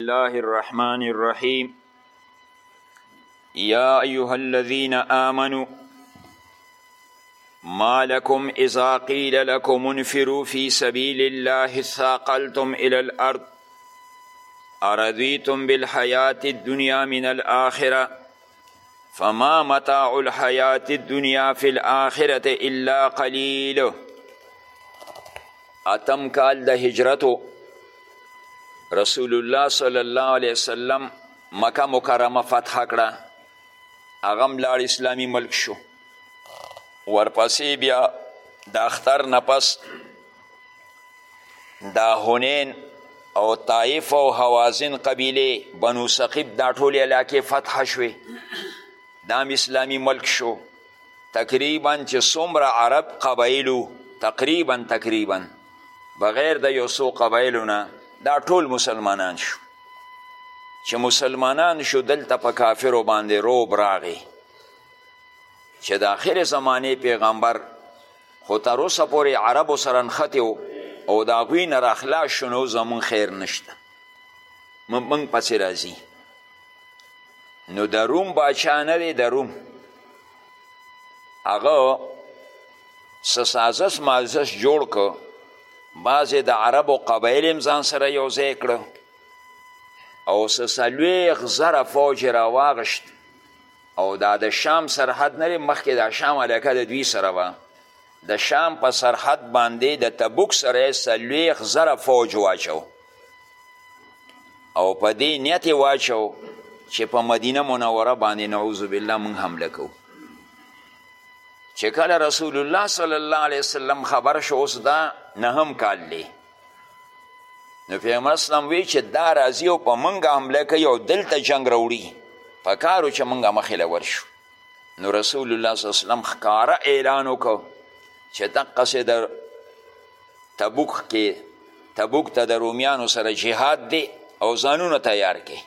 الله الرحمن الرحيم يا أيها الذين آمنوا ما لكم إذا قيل لكم انفروا في سبيل الله ثاقلتم إلى الأرض أرضيتم بالحياة الدنيا من الآخرة فما متاع الحیات الدنیا فی الاخرت الا قلیل اتم کال د هجرتو رسول الله صلی الله علیه وسلم مکه مکرمه فتح کړه هغه لاړ اسلامی ملک شو ورپسې بیا د اختر نه پس دا هنین او طائف او حوازن قبیله بنو ثقیب دا ټول علاقې فتح شوې دا اسلامی ملک شو تقریبا چې څومره عرب قبایلو تقریبا تقریبا بغیر د یو څو قبایلو نه دا ټول مسلمانان شو چې مسلمانان شو دلته په کافرو باندې روب راغی چې د آخر زمانه پیغمبر خو تر اوسه پورې عربو سره نښتې و او د هغوی نه راخلاص شو نو زمونږ خیر نشته موږ پسې راځي نو د روم باچا نه دی د روم هغه څه سازش مازش جوړ که بعضې د عربو قبایل هم ځان سره یو ځای کړه او څه څلوېښت زره فوج یې راواغشت او دا د شام سرحد نه دی مخکې دا شام علاقه د دوی سره وه د شام په سرحد باندې د تبوک سره یې څلوېښت زره فوج واچو او په دې نیت یې واچو چې په مدینه منوره باندې نعوذ بالله موږ حمله کوو چې کله رسول الله صلی الله علیه وسلم خبر شو اوس دا نهم کال دی نو پیغمبر اسلام وی چې دا راځي او په منګه حمله کوي او دلته جنگ راوړي په کارو چې منګه مخې له ورشو نو رسول الله صلی الله وسلم ښکاره اعلان وکړ چې دقسې د تبوک کې تبوک ته د رومیانو سره جهاد دی او ځانونه تیار کې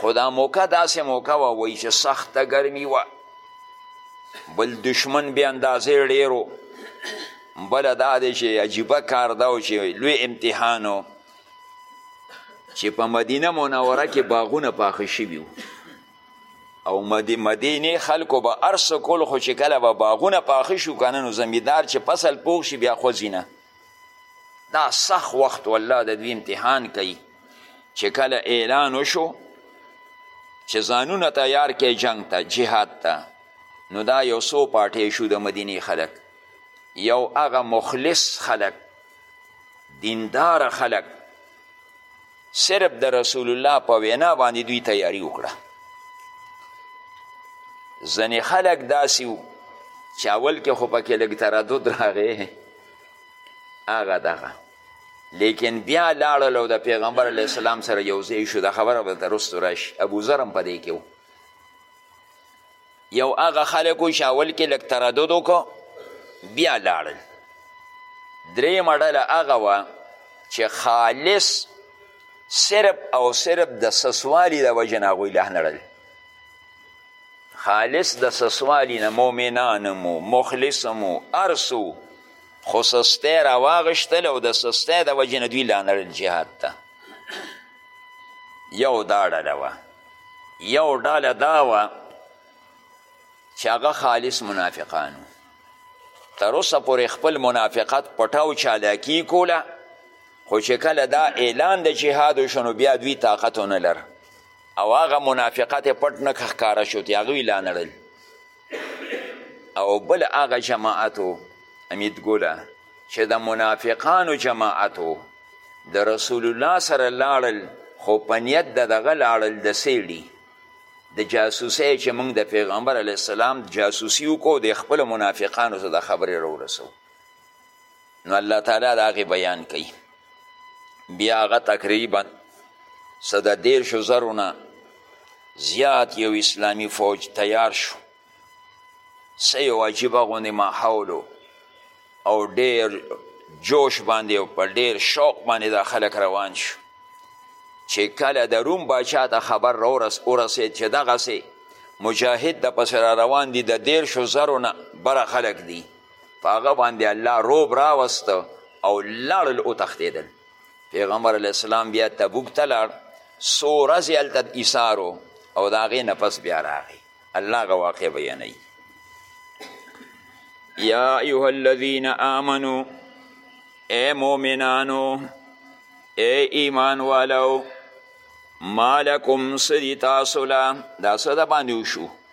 خو دا موقع داسې موقع وه وایي چې سخته ګرمي وه بل دشمن بې اندازې ډېرو بله دا دی چې عجیبه کار دا و چې لوی امتحان و چې په مدینه منوره کې باغونه پاخه شوي وو او مدی مدینه خلکو به ارس کول خو چې کله به باغونه پاخه شو کنه نو زمیدار چې فصل پوخ شي بیا خوځینه دا سخت وخت والله د دوی امتحان کوي چې کله اعلان وشو چې ځانونه تیار کې جنگ ته جهاد ته نو دا یو څو پاټې شو د مدینې خلک یو هغه مخلص خلک دیندار خلک صرف د رسول الله په وینا باندې دوی تیاری وکړه ځنې خلک داسې وو چې اول کې خو پکې لږ تردد راغی هغه دغه لیکن بیا لاړل او د پیغمبر علیه السلام سره یو ځای شو دا خبره به درسته راشي ابوذر هم په دې کې و یو هغه خلک و چې اول کې لږ تردد وکړو بیا لاړل درېیمه ډله هغه وه چې خالص صرف او صرف د سسوالي د وجې نه هغوی له نړل خالص د سسوالي نه مؤمنان مو مخلص مو هر څو خو سستی راواغېشتل او د سستی د وجې نه دوی له نړل جهاد ته یو دا ډله وه یو ډله دا وه چې هغه خالص منافقانو تر اوسه پورې خپل منافقت پټاو چالاکي کوله خو چې کله دا اعلان د جهاد وشو نو بیا دوی طاقت ونه لر او هغه منافقت یې پټ نه ښکاره شو چې هغوی لانړل او بل هغه جماعت و امیدګله چې د منافقانو جماعت و د رسول الله سره لاړل خو په نیت د دغه لاړل د سیړي د جاسوسۍ چې موږ د پیغمبر علیه السلام جاسوسي وکړو د خپلو منافقانو ته د خبرې راورسوو نو الله تعالی د هغې بیان کوي بیا هغه تقریبا څه د دېرشو زرو نه زیات یو اسلامي فوج تیار شو څه یو عجیبه غوندې ماحول او ډېر جوش باندې او په ډېر شوق باندې دا خلک روان شو چې کله د روم باچا ته خبر ورسېد چې دغسې مجاهد د پسې را روان دي د دېرشو زرو نه بره خلک دي په هغه باندې الله روب راوسته او لاړل وتښتېدل پیغمبر علیه السلام بیا تبوک ته لاړ څو ورځې هلته ایثارو او د هغې نه پس بیا راغی الله هغه واقع بیانوي یا ایها الذین آمنو ای مؤمنانو ای ایمان والو مالکم سدی تاسو له دا څه د باندې وشو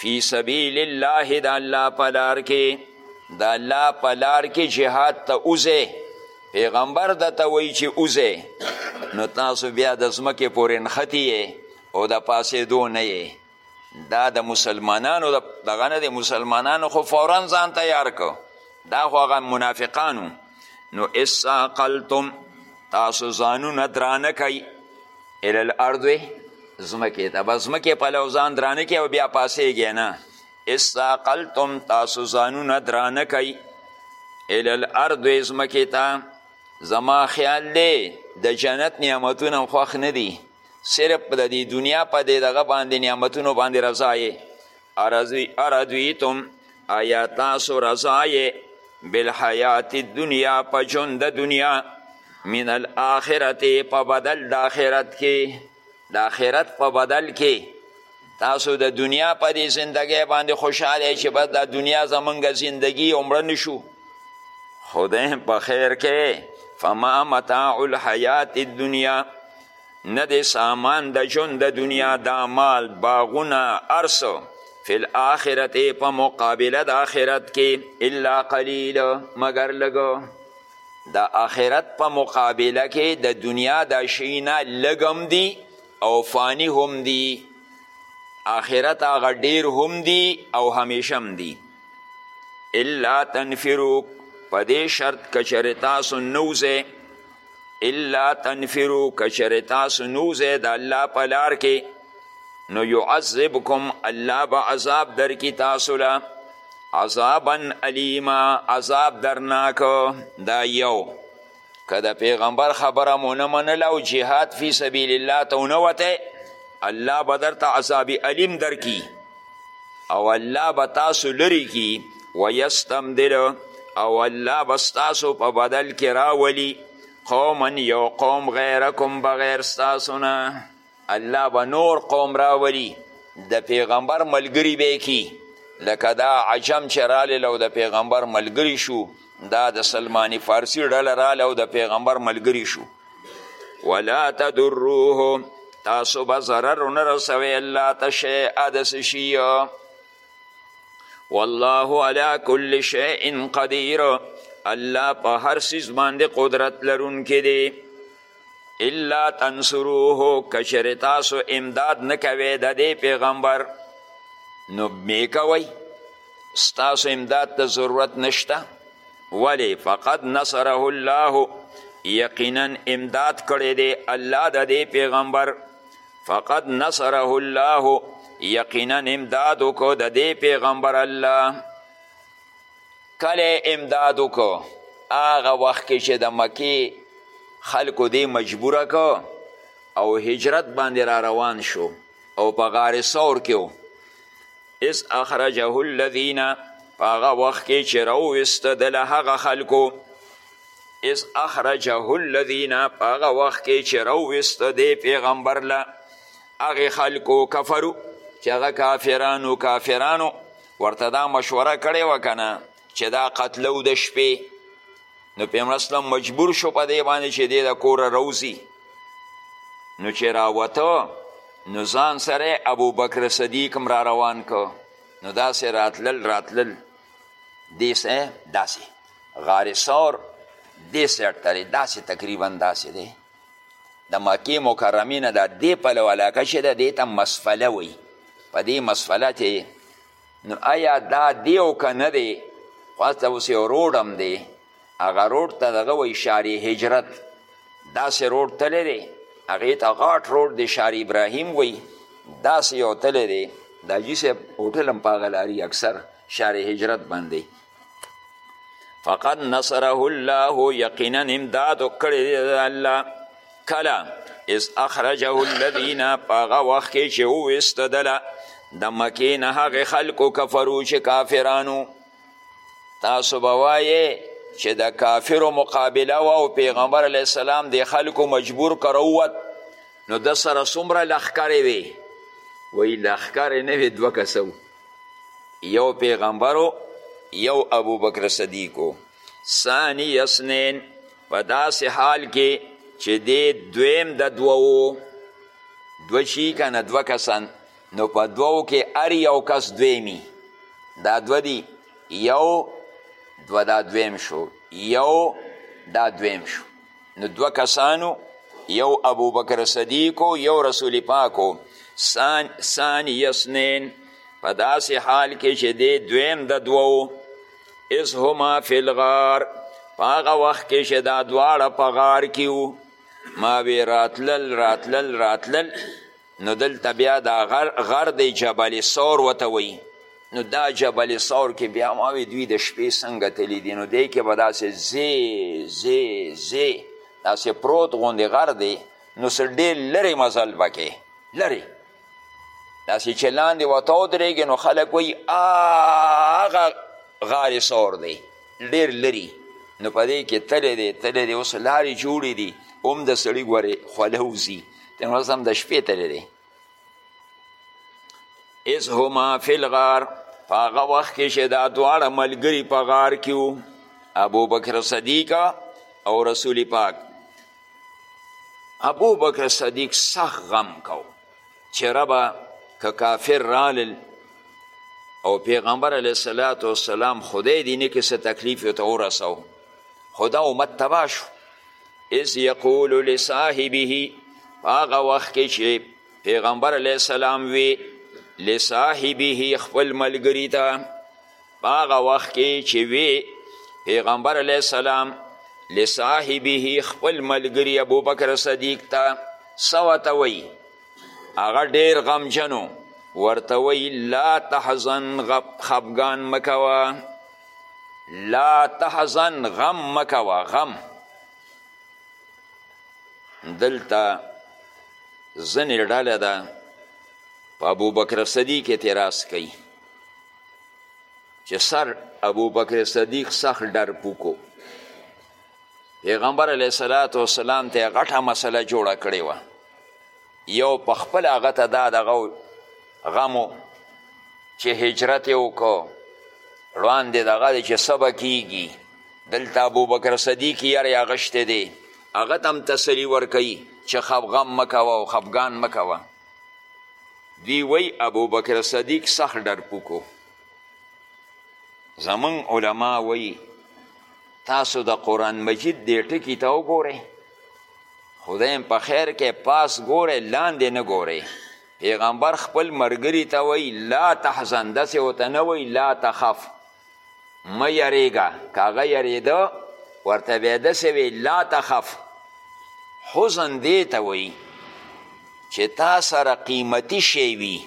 فی سبیل الله د الله په لار کې د الله په لار کې جهاد ته اوزه پیغمبر د ته وایي چې اوزه نو تاسو بیا د ځمکې پورې نښتي او د پاسېدو نه یې دا د مسلمانانو دغه نه دی مسلمانانو خو فورا ځان تیار کو دا خو هغه منافقانو نو اساقلتم تاسو ځانونه درانه کوي الی الارض زمکه ته بس زمکه په لوزان درانه کې او بیا پاسېږي نه استاقلتم تاسو ځانونه درانه کوي الی الارض زمکه ته زما خیال دی د جنت نعمتونه خوښ نه دي صرف د دې دنیا په دې دغه باندې نعمتونو باندې رضا یې اردویتم ایا تاسو رضا یې بالحیات الدنیا په ژوند د دنیا من الاخرت په بدل د آخرت کې د آخرت په بدل کې تاسو د دنیا په دې زندګۍ باندې خوشحاله چې بس دا دنیا زمونږ زندگی او مړه نشو خدای په خیر کې فما متاع الحیات الدنیا نه دی سامان د ژوند د دنیا دا مال باغونه ارس فی الاخرت په مقابله د آخرت کې الا قلیل مگر لږ د آخرت په مقابله کې د دنیا دا شینا لږم دی او فانی هم دی آخرت هغه ډیر هم دی او همیشم دی الا تنفرو په دې شرط کچره تاسو نوځئ الا تنفرو کشر تاسو نوزه د الله په لار کې نو يعذبکم الله به عذاب درکي تاسو له عذابا علیما عذاب درناک دا یو که د پیغمبر خبره مو نه منله او جهاد فی سبیل الله ته ونه وته الله به درته عذاب علیم درکي او الله به تاسو لري کی ویستمدل او الله به ستاسو په بدل کې راولي قوما یو قوم غیرکم بغیر ستاسو نه الله به نور قوم راولي د پیغمبر ملګری به کی لکه دا عجم چې رالی لو د پیغمبر ملګری شو دا د سلمانی فارسی ډله رالی او د پیغمبر ملګری شو ولا تدروه تاسو به ضرر نه رسوي الله ته شیئا داسې شي والله علی کل شیء قدیر الله په هر څیز باندې قدرت لرونکی دی الا تنصروه کچرې تاسو امداد نه کوئ د دې پیغمبر نو مې کوئ ستاسو امداد ته ضرورت نشته ولی فقد نصره الله یقینا امداد کړی دی الله د دې پیغمبر فقد نصره الله یقینا امداد وکړو د دې پیغمبر الله کله امداد وکړو هغه وخت کې چې د مکې خلکو دې مجبوره کو او هجرت باندې را روان شو او په غار ثور کې اس اخرجه الذین په هغه وخت کې چې راوویسته ده له هغه خلکو اس اخرجه الذین په هغه وخت کې چې راوویسته دی پیغمبر له هغې خلکو کفرو چې هغه کافرانو کافرانو ورته دا مشوره کړې وه که نه چې دا قتلو د شپې نو پیغمبر اسلام مجبور شو په دې باندې چې دې د کوره روزي نو چې راوته نو ځان سره ابو بکر صدیق هم را روان کو نو داسې راتلل راتلل دې سه داسې غار سور دې سر ترې داسې تقریبا داسې دی د مکې مکرمې نه د دې پلو علاقه چې ده دې ته مسفله وایي په دې مسفله کې نو آیا دا دی او که نه دی خو هلته اوس یو روډ هم دی هغه روډ ته دغه وایي شارې هجرت داسې روډ تللی دی هغې ته غاټ روډ د شار ابراهیم وی داسې یو تلی دی د حاجي صاحب هوټل هم په هغه لاري اکثر شار هجرت باندې فقد نصره الله یقینا امداد کړی دی الله کله از اخرجه الذین په هغه وخت کې چې وویسته دله د مکې نه هغې خلکو کفرو چې کافرانو تاسو به وایې چې د کافرو مقابله وه او پیغمبر علیه السلام د خلکو مجبور کروت نو د سره څومره لښکرې وې وایي لښکرې نه وې دوه کسه یو پیغمبر یو ابوبکر صدیق ثانی اثنین په داسې حال کې چې دی دویم د دوو دوه شي که نه دوه کسان نو په دوو کې هر یو کس دویمي دا دوه دي یو دوه دا دویم شو یو دا دویم شو نو دوه کسانو یو ابو بکر صدیق یو رسول پاکو سان سان یسنین په داسې حال کې چې دی دویم د دوو از هما فی الغار په هغه وخت کې چې دا دواړه په غار کې وو ما وی راتلل راتلل راتلل نو دلته بیا دا غر, غر دی جبل ثور وته وایي نو دا جبل ثور کې بیا ما وی دوی د شپې څنګه تللی دي نو دی کې به داسې زی زی زی داسې پروت غوندې غر دی نو څه ډېر لرې مزل به کې لرې داسې چې لاندې ورته ودرېږې نو خلک وایي هغه غار ثور دی ډېر لري نو په دې کې تللی دی تللی دی اوس لارې جوړې دي هم د سړي ګورې خوله وځي ته نو هم د شپې تللی دی از هما فی الغار په هغه وخت کې چې دا دواړه ملګري په غار کې وو ابوبکر صدیق او رسول پاک ابوبکر صدیق سخت غم کو چې ربه که کافر رالل او پیغمبر علیه صلات و سلام خدای دې نه کې څه تکلیف یې ته ورسو خو دا امت تباه شو اذ یقول لصاحبه هغه وخت کې چې پیغمبر علیه السلام وی لصاحبه خپل ملګري ته په هغه وخت کې چې وی پیغمبر علیه السلام لصاحبه خپل ملګری ابوبکر صدیق ته څه ورته وایي هغه ډیر غمجن ورته وایي لا تحزن خفګان مه کوه لا تحزن غم مه کوه غم دلته ځنې ډله ده په ابوبکر صدیق اعتراض کوي چې سر ابو بکر صدیق سخت ډر پوکو پیغمبر علیه صلات وسلام ته غټه مسله جوړه کړې وه یو په خپل هغه ته دا دغه غمو چې هجرت یې وکړو وړاندې دغه دی چې سبا کیږي دلته ابوبکر صدیق یری اغشتی دی هغه ته هم تسلي ورکوي چې خفغم مه کوه او خفګان مه کوه دی وی ابوبکر صدیق سخت ډرپوکو زمون علما وی تاسو د قرآن مجید دی ټکی ته وګورئ خدایم په خیر کې پاس ګورئ لاندې نه ګورئ پیغمبر خپل مرګری ته وی لا تحزن دسې ورته نه وی لا تخف مه یریږه که هغه یریده ورته به یې داسې وی لا تخف حزن دې ته وایي چې تا سره قیمتي شی وي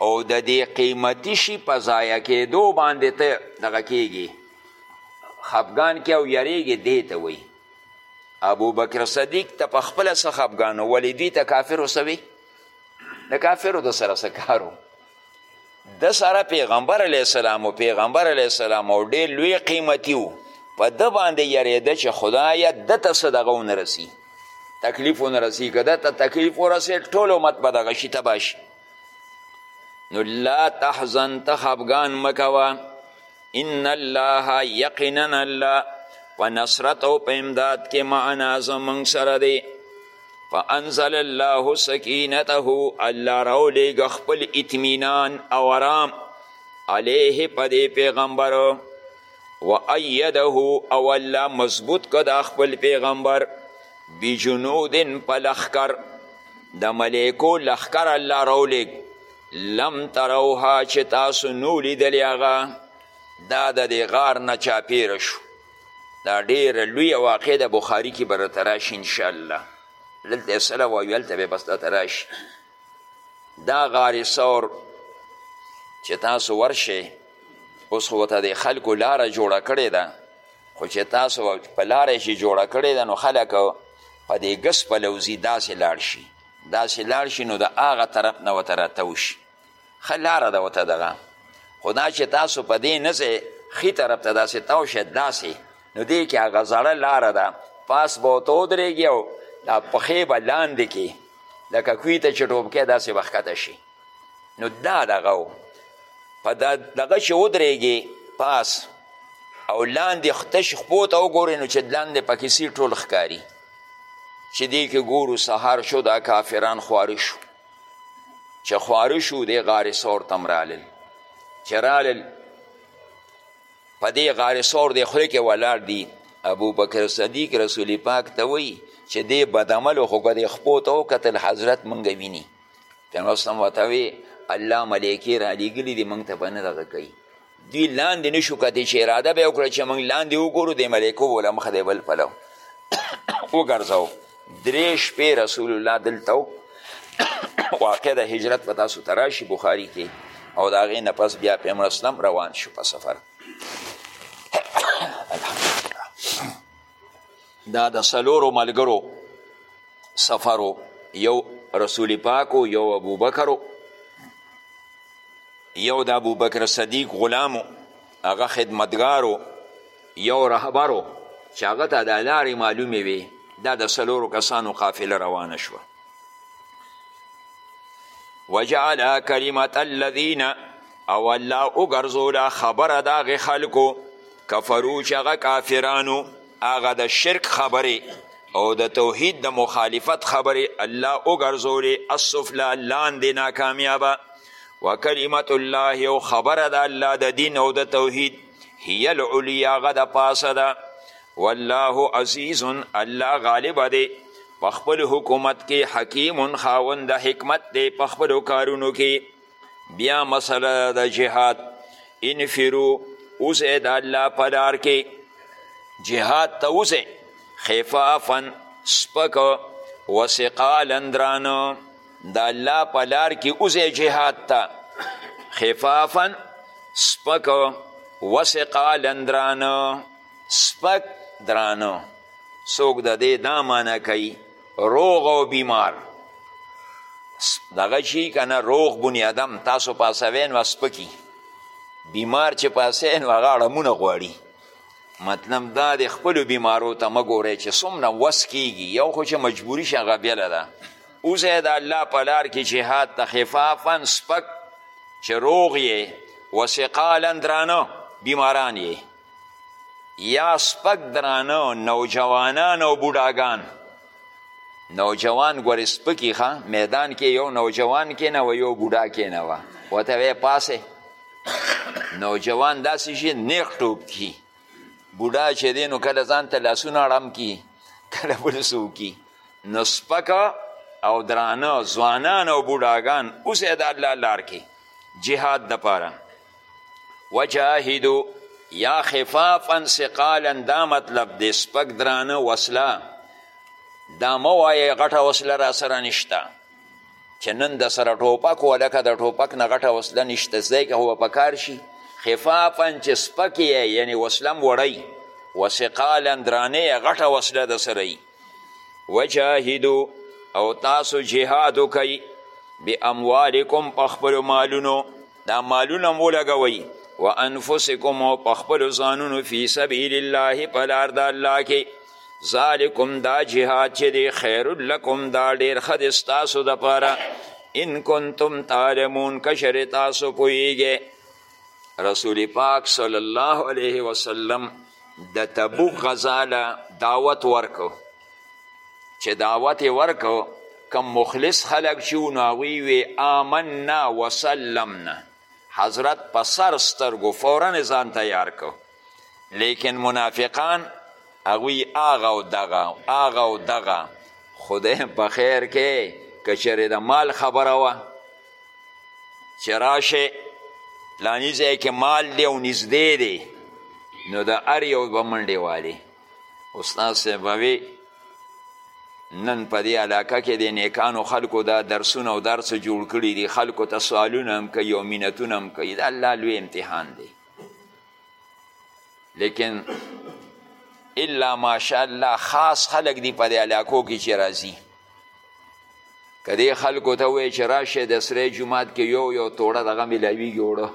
او د دې قیمتي شي په ضایع کېدو باندې ته دغه کیږي خفګان کې او یریږي دې ته وایي ابوبکر صدیق ته په خپله څه خفګان ولې دوی ته کافرو څه وي د کافرو د سره څه کارو د سره پیغمبر علیه السلام او پیغمبر علیه السلام او ډېر لوی قیمتي و په ده باندې یریده چې خدایه ده ته څه دغه ونه رسي تکلیف ونه رسي که ده ته تکلیف ورسې ټول امت به دغه شي تباه شي نو لا تحزن ته خفګان مه کوه ان الله یقینا الله په نصرت او په امداد کې معنا زمونږ سره دی فانزل الله سکینته الله راولیږه خپل اطمینان او آرام علیه په دې پیغمبر و ایده او الله مضبوط که دا خپل پیغمبر بجنود په لخکر د ملیکو لخکر الله راولیږ لم تروها چې تاسو نو لیدلی هغه دا د دې غار نه چاپیره شو دا ډیره لویه واقع ده بخاري کې به درته راشي انشاءالله دلته یې سله وایو هلته به بس درته راشي دا غار ثور چې تاسو ورشئ اوس خو ورته د خلکو لاره جوړه کړې ده خو چې تاسو په لاره چې جوړه کړې ده نو خلک په دې ګس پلوځي داسې لاړ شي داسې لاړ شي نو د هغه طرف نه ورته راتاو شي ښه لاره ده ورته دغه خو دا چې تاسو په دې نه ځئ ښي طرف ته داسې تاو شئ داسې نو دې کې هغه زړه لاره ده پاس به ورته ودرېږي او دا پښې به لاندې کې لکه کوی ته چې ټوپکی داسې به ښکته شي نو دا دغه و په دغه چې ودرېږې پاس او لاندې تش خپو ته وګورې نو چې لاندې پکې سي ټول ښکاري چې دې کې ګورو سهار شو دا کافران خواره شو چې خواره شو دې غار سور ته هم رالل چې رالل په دې غار سور دې خوله کې ولاړ دي ابو بکر صدیق رسول پاک ته وایي چې دې بدعملو خو که دې خپو ته وکتل حضرت مونږ ویني پیغمبر اسلام ورته وی الله ملایکې رالیږلي دي موږ ته به نه دغه کوي دوی لاندې نه شو کتې چې اراده به یې وکړه چې موږ لاندې وګورو د ملایکو به له مخه دی بل پلو وګرځوو درې شپې رسول الله دلته و واقع د هجرت په تاسو ته راشي بخاري کې او د هغې نه پس بیا پیغمبر اسلام روان شو په سفر دا د څلورو ملګرو سفرو یو رسول پاک یو ابوبکر یو د ابوبکر صدیق غلامو هغه خدمتګارو یو رهبرو چې هغه ته د لارې معلومې وي دا د څلورو کسانو قافله روانه شوه وجعل کلمت الذین او الله وګرځوله خبره د هغې خلکو کفرو چې هغه کافرانو هغه د شرک خبرې او د توحید د مخالفت خبرې الله وګرځولې السفلا لاندې ناکامیابه وکلمت الله او خبره د الله د دین او د توحید هی العلیا هغه د پاسه ده والله عزیز الله غالب دی په خپل حکومت کې حکیم خاوند حکمت دی په خپلو کارونو کې بیا مسله د جهاد انفرو اوسه د الله په لار کې جهاد ته اوسه خفافن سپک وسقالا درانه د الله په لار کې اوسه جهاد ته خفافن سپک وسقالا درانه سپک درانه څوک د دې دا معنی کوي روغ او بیمار دغه شي که نه روغ بني ادم تاسو پاسوی نو سپکي بیمار چې پاسوی نو هغه اړمونه غواړي مطلب دا د خپلو بیمارو ته مه ګورئ چې څومره وس کیږي یو خو چې مجبوري شي هغه بېله ده اوسئ د الله په لار کې جهاد ته خفافا سپک چې روغ یې وسقالا درانه بیماران یې یا سپک درانه نوجوانان او بوډاګان نوجوان ګورې سپکي ښه میدان کې یو نوجوان کېنه و یو بوډا کېنه وه ورته وی پاسې نوجوان داسې شي نیغ ټوپ کي بوډا چې دی نو کله ځان ته لاسونه اړم کي کله بل څه وکړي نو سپکه او درانه ځوانان او بوډاګان اوسه د الله لار کې جهاد دپاره وجاهدو یا خفافا ثقالا دا مطلب دی سپک درانه وسله دا مه وایه غټه وسله را سره نشته چې نن د سره ټوپک ولکه د ټوپک نه غټه وسله نشته ځای که هو پکار شي خفافا چې سپک یې یعنې وسله هم وړی وثقالا درانه یې غټه وسله د سره وجاهدو او تاسو جهاد وکئ باموالکم په خپلو مالونو دا مالونه هم ولګوئ و انفسکم او په خپلو ځانونو فی سبیل الله په لار د الله کې ذالکم دا جهاد چې دی خیر لکم دا ډېر ښه دی ستاسو دپاره ان کنتم تعلمون که چېرې تاسو پوهیږئ رسول پاک صلی الله علیه وسلم د تبوک غزا له دعوت ورکو چې دعوت یې ورکو کم مخلص خلق چې نو هغوی وی آمنا وسلمنا حضرت په سر سترګو فورا ځان تیار کو لیکن منافقان هغوی آغا او دغا آغا او دغا خدای په خیر کې که چېرې د مال خبره وه چې راشه پلانی ځای کې مال دی او نږدې دی نو د هر یو به منډې والي استاد صاحب به وي نن په دې علاقه کې د نیکانو خلکو دا درسونه او درس جوړ کړي دي خلکو ته سوالونه هم کوي او مینتونه هم کوي دا الله لوی امتحان دی لیکن الا ماشاءالله خاص خلک دی په دې علاقو کې چې راځي که دې خلکو ته وایې چې راشه د سرې جومات کې یو یو توړه دغه میلاویږي اوړه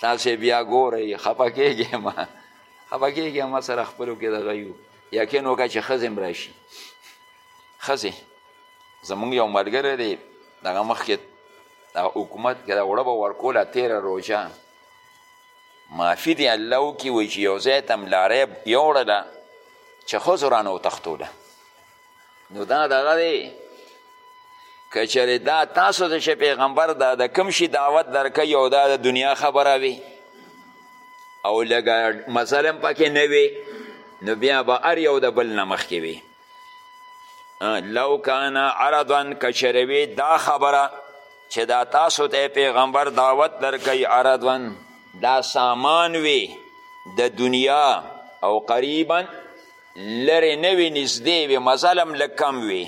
تاسې بیا ګورئ خفه کېږې ما خفه کېږې ما سره خپلو کې دغه یو یقین وکړه چې ښځې هم راشي ښځې زمونږ یو ملګری دی دغه مخکې دا حکومت که دا وړه به ورکوله تیره روژه معافي دې الله وکړي وایي چې یو ځای ته هم لاره یوړله چې ښځو رانه وتښتوله نو دا دغه دی که چېرې دا تاسو ته چې پیغمبر دا د کوم شي دعوت درکوي او دا د دنیا خبره وي او لږه مظلم پکې نه وي نو بیا به هر یو د بل نه مخکې وي لو کان عرضا کچروی دا خبره چې دا تاسو ته پیغمبر دعوت درکوي عرضا دا سامان وي د دنیا او قریبا لرې نه وي نږدې وي مزلم لږ کم وي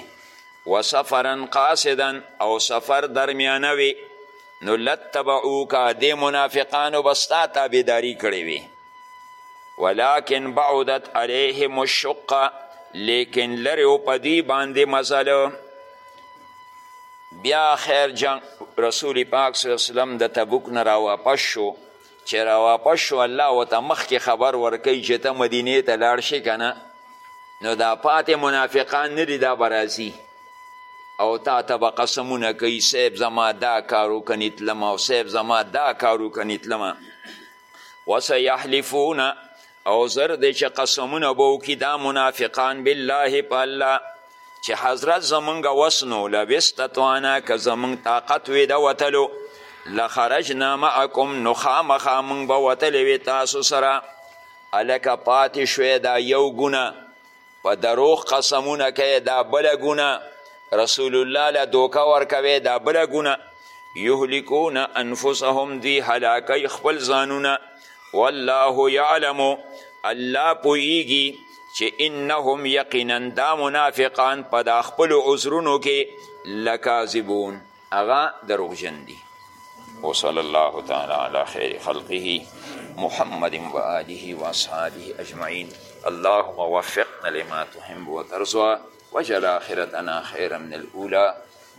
و سفرا قاصدا او سفر درمیانه وي نو لتبعوکا دې منافقانو به ستا تابعداري کړې وي ولكن بعدت عليهم الشقه لیکن لرې و په دوی باندې مزل بیا خیر جنگ رسول پاک صلی الله علیه وسلم د تبوک نه راواپس شو چې راواپس شو الله ورته مخکې خبر ورکوي چې ته مدینې ته لاړ شي که نه نو دا پاتې منافقان نه دي دا به راځي او تا ته به قسمونه کوي صیب زما دا کار وکنی تلمه او صیب زما دا کار وکنی تلمه وسیحلفون او زر دی چې قسمونه به وکړي دا منافقان بالله په الله چې حضرت زمونږ وسنو لوستطعنا که زمونږ طاقت وي د وتلو لخرجنا معکم نو خامخا مونږ به وتلی وي تاسو سره هلکه پاتې شوی دا یو ګونه په دروغ قسمونه کوي دا بله ګناه رسول الله له دوکه ورکوي دا بله ګناه یهلکون انفسهم دوی هلاکوي خپل ځانونه والله یعلم الله پوهیږي چې انهم یقینا دا منافقان په دا خپلو عذرونو کې لکاذبون هغه دروغجن دي وصلی الله تعالی علی خیر خلقه محمد و آله و اصحابه اجمعین اللهم وفقنا لما تحب و ترضا وجل آخرتنا خیرا من الاولا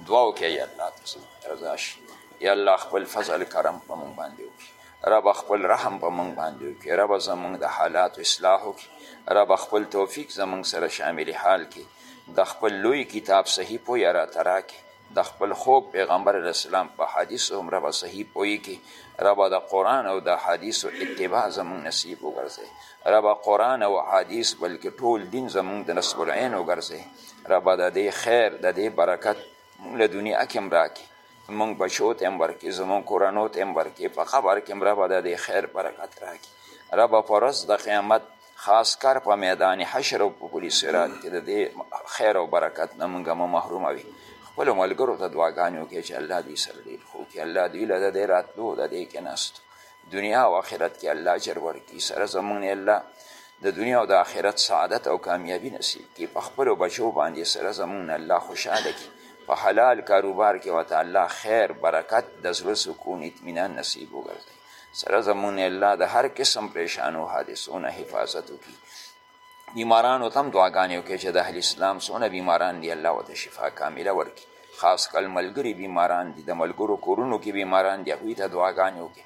دعا وکړه یا الله تاسو رضا شي یا الله خپل فضل کرم په مونږ باندې وکړي رب خپل رحم په مونږ باندې وکړي رب زمونږ د حالات اصلاح وکړي رب خپل توفیق زمونږ سره شامل حال کې د خپل لوی کتاب صحیح پوی را تراکې د خپل خوږ پیغمبر علیه السلام په حدیثو هم ربه صحیح پوهېږي ربه د قرآن او د حدیثو اتباع زموږ نصیب وګرځي ربه قرآن او حدیث بلکې ټول دین زموږ د نصب العین وګرځي ربه د دې خیر د دې برکت موږ له دنیا کې هم راکړي موږ بچو ته هم ورکړي زموږ کورنو ته هم ورکړي په قبر کې هم ربه د دې خیر برکت راکړي ربه په ورځ د قیامت خاص کر په میدان حشر او په پولیس صراط کې د دې خیر او برکت نه مونږ مه محروموي خپلو ملګرو ته دعاګانې وکړئ چې الله دوی سره ډېر ښه وکړي الله دوی له د دې راتلو د دې کېناستو دنیا او آخرت کې الله اجر ورکړي سره زمونږ نه الله د دنیا او د آخرت سعادت او کامیابی نصیب کړي په خپلو بچو باندې سره زمونږ نه الله خوشحاله کړي په حلال کاروبار کې ورته الله خیر برکت د زړه سکون اطمینان نصیب وګرځوي سره زمونږ نه الله د هر قسم پریشانو حادثو نه حفاظت وکړي بیمارانو ته هم دعاګانې وکړي چې د اهل اسلام څونه بیماران دي الله ورته شفا کامله ورکړي خاص کل ملګري بیماران دي د ملګرو کورونو کې بیماران دي هغوی ته دعاګانې وکړي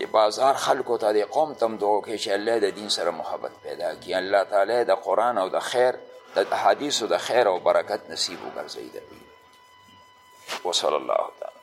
د بازار خلکو ته د قوم ته هم دعا وکړي چې الله د دین سره محبت پیدا کړي الله تعالی د قرآن او د خیر د احادیثو د خیر او برکت نصیب وګرځوي د دوی وصلی الله تعالی